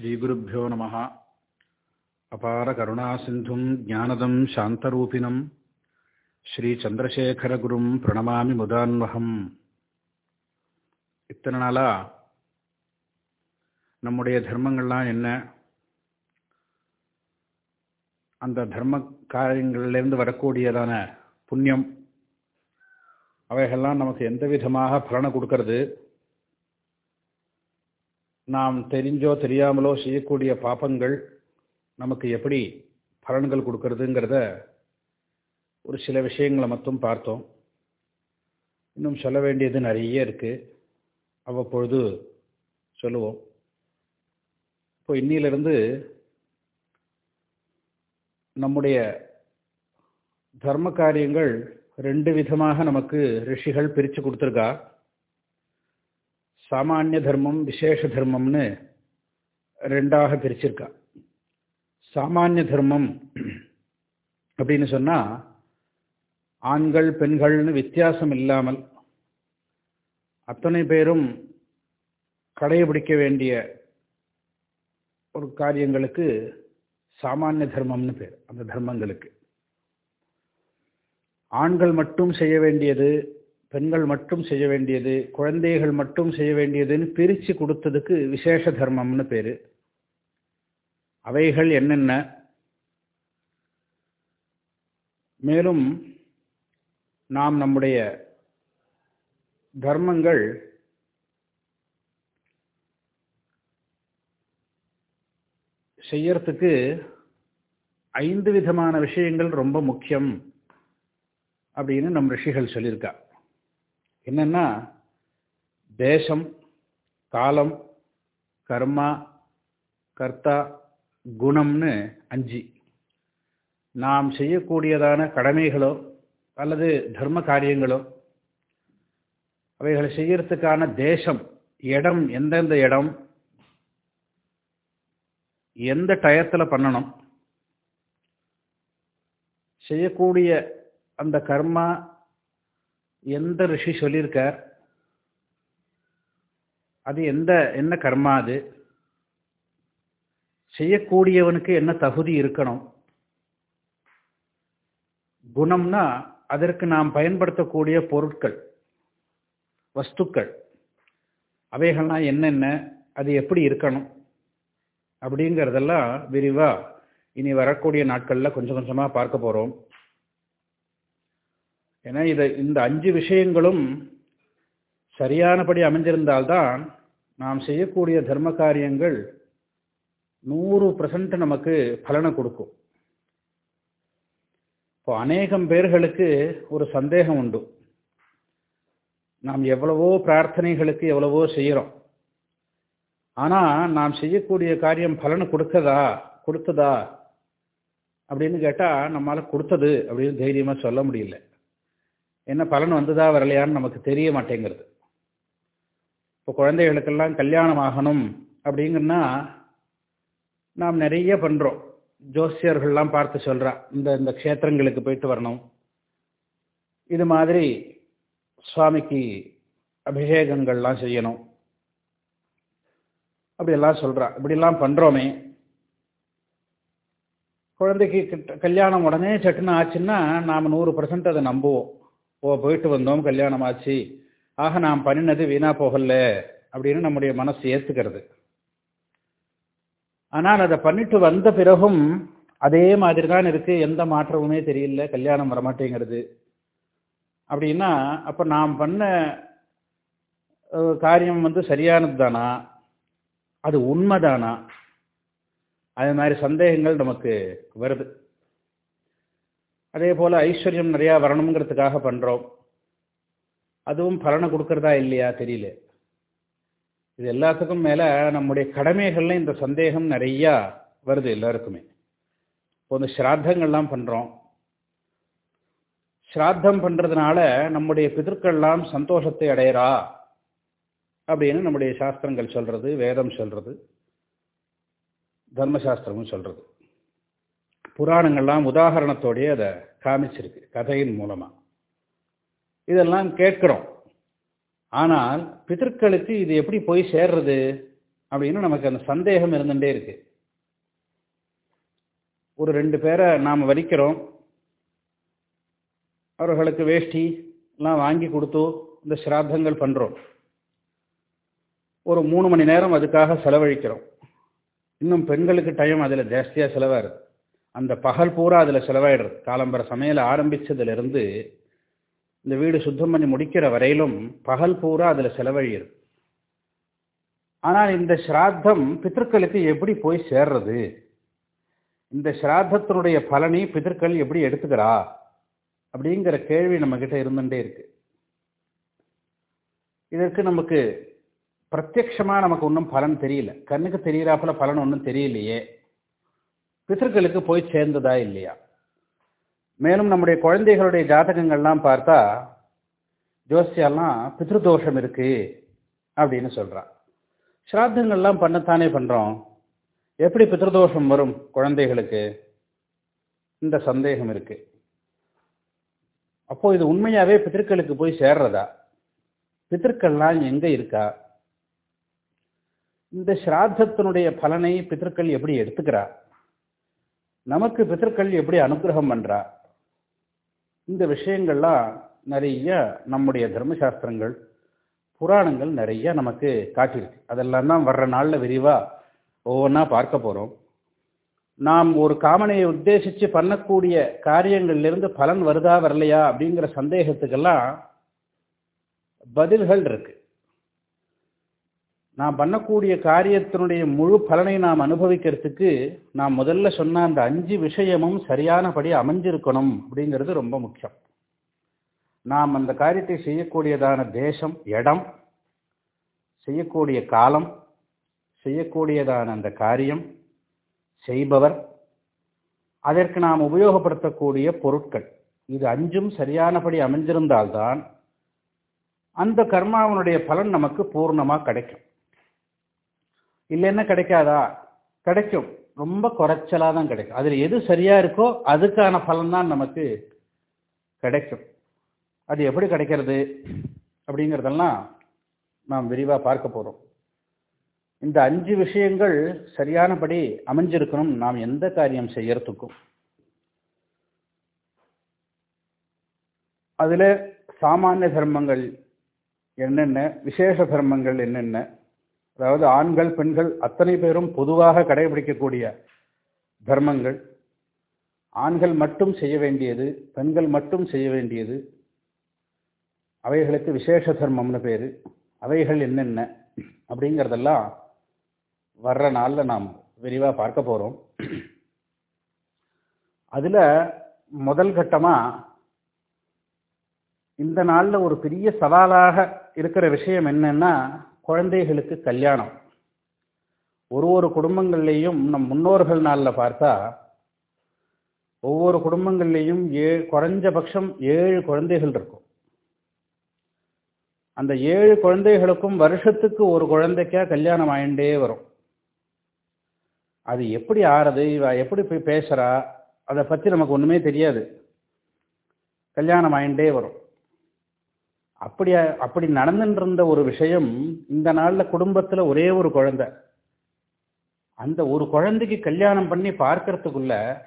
ஸ்ரீகுருப்போ நம. அபார கருணா சிந்தும் ஜானதம் சாந்தரூபிணம் ஸ்ரீச்சந்திரசேகரகுரும் பிரணமாமி முதான்வகம். இத்தனை நாளாக நம்முடைய தர்மங்கள்லாம் என்ன? அந்த தர்ம காரியங்கள்லேருந்து வரக்கூடியதான புண்ணியம். அவைகள்லாம் நமக்கு எந்த விதமாக பலனை கொடுக்கறது? நாம் தெரிஞ்சோ தெரியாமலோ செய்யக்கூடிய பாப்பங்கள் நமக்கு எப்படி பலன்கள் கொடுக்கறதுங்கிறத ஒரு சில விஷயங்களை மட்டும் பார்த்தோம். இன்னும் சொல்ல வேண்டியது நிறைய இருக்குது அவ்வப்பொழுது சொல்லுவோம். இப்போ இன்னிலிருந்து நம்முடைய தர்ம காரியங்கள் ரெண்டு விதமாக நமக்கு ரிஷிகள் பிரித்து கொடுத்துருக்கா. சாமானிய தர்மம் விசேஷ தர்மம்னு ரெண்டாக பிரிச்சிருக்கா. சாமானிய தர்மம் அப்படின்னு சொன்னால் ஆண்கள் பெண்கள்னு வித்தியாசம் இல்லாமல் அத்தனை பேரும் கடைபிடிக்க வேண்டிய ஒரு காரியங்களுக்கு சாமானிய தர்மம்னு பேர் அந்த தர்மங்களுக்கு. ஆண்கள் மட்டும் செய்ய வேண்டியது பெண்கள் மட்டும் செய்ய வேண்டியது குழந்தைகள் மட்டும் செய்ய வேண்டியதுன்னு பிரித்து கொடுத்ததுக்கு விசேஷ தர்மம்னு பேர். அவைகள் என்னென்ன? மேலும் நாம் நம்முடைய தர்மங்கள் செய்யறதுக்கு ஐந்து விதமான விஷயங்கள் ரொம்ப முக்கியம் அப்படின்னு நம் ரிஷிகள் சொல்லியிருக்கா. என்னன்னா தேசம் காலம் கர்மா கர்த்தா குணம்னு அஞ்சு. நாம் செய்யக்கூடியதான கடமைகளோ அல்லது தர்ம காரியங்களோ அவைகளை செய்யறதுக்கான தேசம் இடம் எந்தெந்த இடம் எந்த டயத்தில் பண்ணணும் செய்யக்கூடிய அந்த கர்மா எந்த ரிஷி சொல்லியிருக்கார்? அது எந்த என்ன கர்மா அது? செய்யக்கூடியவனுக்கு என்ன தகுதி இருக்கணும்? குணம்னா அதற்கு நாம் பயன்படுத்தக்கூடிய பொருட்கள் வஸ்துக்கள். அவைகள்லாம் என்னென்ன? அது எப்படி இருக்கணும்? அப்படிங்கிறதெல்லாம் விரிவாக இனி வரக்கூடிய நாட்களில் கொஞ்சம் கொஞ்சமாக பார்க்க போகிறோம் ஏன்னா இதை இந்த அஞ்சு விஷயங்களும் சரியானபடி அமைஞ்சிருந்தால்தான் நாம் செய்யக்கூடிய தர்ம காரியங்கள் நூறு பர்சன்ட் நமக்கு பலனை கொடுக்கும். இப்போ அநேகம் பேர்களுக்கு ஒரு சந்தேகம் உண்டு. நாம் எவ்வளவோ பிரார்த்தனைகளுக்கு எவ்வளவோ செய்கிறோம். ஆனால் நாம் செய்யக்கூடிய காரியம் பலனை கொடுக்கதா கொடுத்ததா அப்படின்னு கேட்டால் நம்மளால் கொடுத்தது அப்படின்னு தைரியமாக சொல்ல முடியல. என்ன பலன் வந்ததா வரலையான்னு நமக்கு தெரிய மாட்டேங்கிறது. இப்போ குழந்தைகளுக்கெல்லாம் கல்யாணம் ஆகணும் அப்படிங்கன்னா நாம் நிறைய பண்ணுறோம் ஜோசியர்கள்லாம் பார்த்து சொல்கிறா இந்த இந்த க்ஷேத்திரங்களுக்கு போயிட்டு வரணும். இது மாதிரி சுவாமிக்கு அபிஷேகங்கள்லாம் செய்யணும். அப்படியெல்லாம் சொல்கிறா இப்படிலாம் பண்ணுறோமே குழந்தைக்கு கல்யாணம் உடனே சட்டுன்னு ஆச்சுன்னா நாம் நூறு பர்சன்ட் அதை நம்புவோம். ஓ போயிட்டு வந்தோம் கல்யாணம் ஆச்சு ஆக நாம் பண்ணினது வீணா போகல அப்படின்னு நம்முடைய மனசு ஏற்றுக்கிறது ஆனால் அதை பண்ணிட்டு வந்த பிறகும் அதே மாதிரி தான் இருக்கு எந்த மாற்றமுமே தெரியல கல்யாணம் வரமாட்டேங்கிறது. அப்படின்னா அப்போ நாம் பண்ண காரியம் வந்து சரியானது தானா அது உண்மைதானா? அது மாதிரி சந்தேகங்கள் நமக்கு வருது. அதே போல் ஐஸ்வர்யம் நிறையா வரணுங்கிறதுக்காக பண்ணுறோம் அதுவும் பலனை கொடுக்கறதா இல்லையா தெரியல. இது எல்லாத்துக்கும் மேலே நம்முடைய கடமைகளில் இந்த சந்தேகம் நிறையா வருது எல்லாருக்குமே. இப்போ இந்த ஸ்ராத்தங்கள்லாம் பண்ணுறோம் ஸ்ராத்தம் பண்ணுறதுனால நம்முடைய பிதற்கள்லாம் சந்தோஷத்தை அடையிறா அப்படின்னு நம்முடைய சாஸ்திரங்கள் சொல்கிறது வேதம் சொல்கிறது தர்மசாஸ்திரமும் சொல்கிறது புராணங்கள்லாம் உதாகரணத்தோடையே அதை காமிச்சிருக்கு கதையின் மூலமாக இதெல்லாம் கேட்குறோம். ஆனால் பிதற்களுக்கு இது எப்படி போய் சேர்றது அப்படின்னு நமக்கு அந்த சந்தேகம் இருந்துட்டே இருக்கு. ஒரு ரெண்டு பேரை நாம் வரிக்கிறோம் அவர்களுக்கு வேஷ்டி எல்லாம் வாங்கி கொடுத்து இந்த சிராத்தங்கள் பண்ணுறோம் ஒரு மூணு மணி நேரம் அதுக்காக செலவழிக்கிறோம். இன்னும் பெண்களுக்கு டைம் அதில் ஜாஸ்தியாக செலவாகுது. அந்த பகல் பூரா அதில் செலவாயிடுறது. காலம்பர சமையல் ஆரம்பித்ததுலேருந்து இந்த வீடு சுத்தம் பண்ணி முடிக்கிற வரையிலும் பகல் பூரா அதில் செலவழியுது ஆனால் இந்த ஸ்ராத்தம் பித்திருக்களுக்கு எப்படி போய் சேர்றது? இந்த ஸ்ராத்தத்தினுடைய பலனை பித்திருக்கள் எப்படி எடுத்துக்கிறா? அப்படிங்கிற கேள்வி நம்மக்கிட்ட இருந்துகிட்டே இருக்கு. இதற்கு நமக்கு பிரத்யக்ஷமாக நமக்கு ஒன்றும் பலன் தெரியல. கண்ணுக்கு தெரியிறாப்புல பலன் ஒன்றும் தெரியலையே. பித்தர்களுக்கு போய் சேர்ந்ததா இல்லையா? மேலும் நம்முடைய குழந்தைகளுடைய ஜாதகங்கள்லாம் பார்த்தா ஜோசியெல்லாம் பித்ருதோஷம் இருக்கு அப்படின்னு சொல்கிறான் ஸ்ராத்தங்கள்லாம் பண்ணத்தானே பண்ணுறோம் எப்படி பித்ருதோஷம் வரும் குழந்தைகளுக்கு? இந்த சந்தேகம் இருக்கு. அப்போ இது உண்மையாவே பித்திருக்களுக்கு போய் சேர்றதா? பித்திருக்கள்லாம் எங்க இருக்கா? இந்த ஸ்ராத்தத்தினுடைய பலனை பித்திருக்கள் எப்படி எடுத்துக்கிறா? நமக்கு பித்தர்கள் எப்படி அனுகிரகம் பண்ணுறா இந்த விஷயங்கள்லாம் நிறைய நம்முடைய தர்மசாஸ்திரங்கள் புராணங்கள் நிறைய நமக்கு காட்டியிருக்கு. அதெல்லாம் தான் வர்ற நாளில் விரிவாக ஒவ்வொன்றா பார்க்க போகிறோம் நாம் ஒரு காமனையை உத்தேசித்து பண்ணக்கூடிய காரியங்கள்லேருந்து பலன் வருதா வரலையா அப்படிங்கிற சந்தேகத்துக்கெல்லாம் பதில்கள் இருக்கு. நாம் பண்ணக்கூடிய காரியத்தினுடைய முழு பலனை நாம் அனுபவிக்கிறதுக்கு நாம் முதல்ல சொன்ன அந்த அஞ்சு விஷயமும் சரியானபடி அமைஞ்சிருக்கணும் அப்படிங்கிறது ரொம்ப முக்கியம். நாம் அந்த காரியத்தை செய்யக்கூடியதான தேசம் இடம் செய்யக்கூடிய காலம் செய்யக்கூடியதான அந்த காரியம் செய்பவர் அதற்கு நாம் உபயோகப்படுத்தக்கூடிய பொருட்கள். இது அஞ்சும் சரியானபடி அமைஞ்சிருந்தால்தான் அந்த கர்மாவனுடைய பலன் நமக்கு பூர்ணமாக கிடைக்கும். இல்லைன்னா கிடைக்காதா? கிடைக்கும். ரொம்ப குறைச்சலாக தான் கிடைக்கும். அதில் எது சரியாக இருக்கோ அதுக்கான பலன்தான் நமக்கு கிடைக்கும். அது எப்படி கிடைக்கிறது அப்படிங்கிறதெல்லாம் நாம் விரிவாக பார்க்க போகிறோம் இந்த அஞ்சு விஷயங்கள் சரியானபடி அமைஞ்சிருக்கணும். நாம் எந்த காரியம் செய்யறதுக்கும். அதில் சாமானிய தர்மங்கள் என்னென்ன விசேஷ தர்மங்கள் என்னென்ன அதாவது ஆண்கள் பெண்கள் அத்தனை பேரும் பொதுவாக கடைபிடிக்கக்கூடிய தர்மங்கள். ஆண்கள் மட்டும் செய்ய வேண்டியது பெண்கள் மட்டும் செய்ய வேண்டியது. அவைகளுக்கு விசேஷ தர்மம்னு பேர். அவைகள் என்னென்ன அப்படிங்கிறதெல்லாம் வர்ற நாளில் நாம் விரிவாக பார்க்க போகிறோம் அதில் முதல் கட்டமாக இந்த நாளில் ஒரு பெரிய சவாலாக இருக்கிற விஷயம் என்னென்னா குழந்தைகளுக்கு கல்யாணம். ஒரு ஒரு குடும்பங்கள்லேயும் நம் முன்னோர்கள் நாளில் பார்த்தா ஒவ்வொரு குடும்பங்கள்லேயும் ஏ குறைஞ்சபட்சம் ஏழு குழந்தைகள் இருக்கும். அந்த ஏழு குழந்தைகளுக்கும் வருஷத்துக்கு ஒரு குழந்தைக்கா கல்யாணம் ஆயிண்டே வரும். அது எப்படி ஆறது இவ எப்படி போய் பேசுகிறா அதை பற்றி நமக்கு ஒன்றுமே தெரியாது. கல்யாணம் ஆயிண்டே வரும். அப்படி அப்படி நடந்துட்டு இருந்த ஒரு விஷயம் இந்த நாளில் குடும்பத்தில் ஒரே ஒரு குழந்தை. அந்த ஒரு குழந்தைக்கு கல்யாணம் பண்ணி பார்க்கறதுக்குள்ள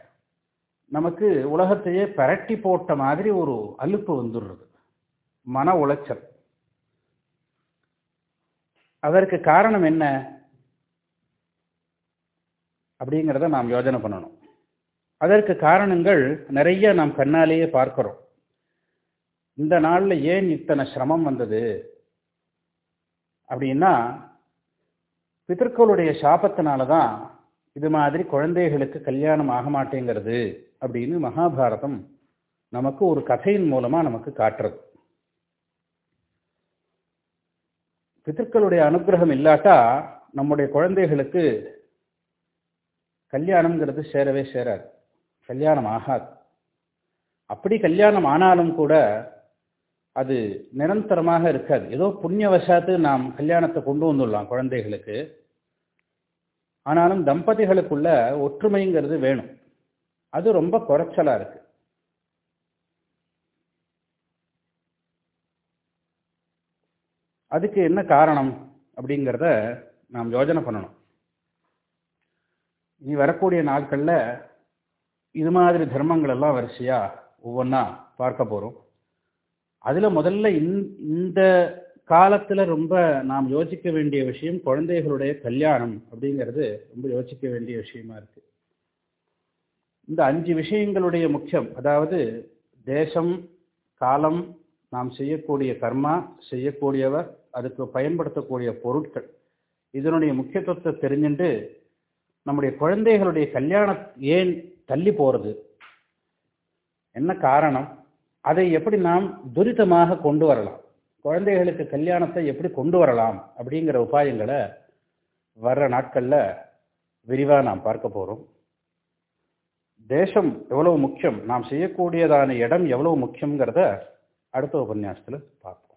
நமக்கு உலகத்தையே பரட்டி போட்ட மாதிரி ஒரு அலுப்பு வந்துடுறது. மன உளைச்சல். அதற்கு காரணம் என்ன? அப்படிங்கிறத நாம் யோஜனை பண்ணணும். அதற்கு காரணங்கள் நிறைய நாம் கண்ணாலேயே பார்க்கிறோம். இந்த நாளில் ஏன் இத்தனை சிரமம் வந்தது? அப்படின்னா பிதற்களுடைய சாபத்தினால தான் இது மாதிரி குழந்தைகளுக்கு கல்யாணம் ஆக மாட்டேங்கிறது அப்படின்னு மகாபாரதம் நமக்கு ஒரு கதையின் மூலமாக நமக்கு காட்டுறது. பிதற்களுடைய அனுகிரகம் இல்லாட்டா நம்முடைய குழந்தைகளுக்கு கல்யாணம்ங்கிறது சேரவே சேராது. கல்யாணம் ஆகாது. அப்படி கல்யாணம் ஆனாலும் கூட அது நிரந்தரமாக இருக்காது. ஏதோ புண்ணியவசாத்து நாம் கல்யாணத்தை கொண்டு வந்துடலாம் குழந்தைகளுக்கு. ஆனாலும் தம்பதிகளுக்குள்ள ஒற்றுமைங்கிறது வேணும். அது ரொம்ப குறைச்சலா இருக்கு. அதுக்கு என்ன காரணம் அப்படிங்கிறத நாம் யோஜனை பண்ணணும். இனி வரக்கூடிய நாட்களில் இது மாதிரி தர்மங்கள் எல்லாம் வரிசையாக ஒவ்வொன்றா பார்க்க போகிறோம் அதில் முதல்ல இந்த காலத்தில் ரொம்ப நாம் யோசிக்க வேண்டிய விஷயம் குழந்தைகளுடைய கல்யாணம் அப்படிங்கிறது ரொம்ப யோசிக்க வேண்டிய விஷயமா இருக்கு. இந்த அஞ்சு விஷயங்களுடைய முக்கியம் அதாவது தேசம் காலம் நாம் செய்யக்கூடிய கர்மா செய்யக்கூடியவர் அதுக்கு பயன்படுத்தக்கூடிய பொருட்கள் இதனுடைய முக்கியத்துவத்தை தெரிஞ்சுட்டு நம்முடைய குழந்தைகளுடைய கல்யாணம் ஏன் தள்ளி போகிறது என்ன காரணம்? அதை எப்படி நாம் துரிதமாக கொண்டு வரலாம்? குழந்தைகளுக்கு கல்யாணத்தை எப்படி கொண்டு வரலாம்? அப்படிங்கிற உபாயங்களை வர்ற நாட்களில் விரிவாக நாம் பார்க்க போகிறோம் தேசம் எவ்வளவு முக்கியம் நாம் செய்யக்கூடியதான இடம் எவ்வளவு முக்கியங்கிறத அடுத்த உபன்யாசத்தில் பார்ப்போம்.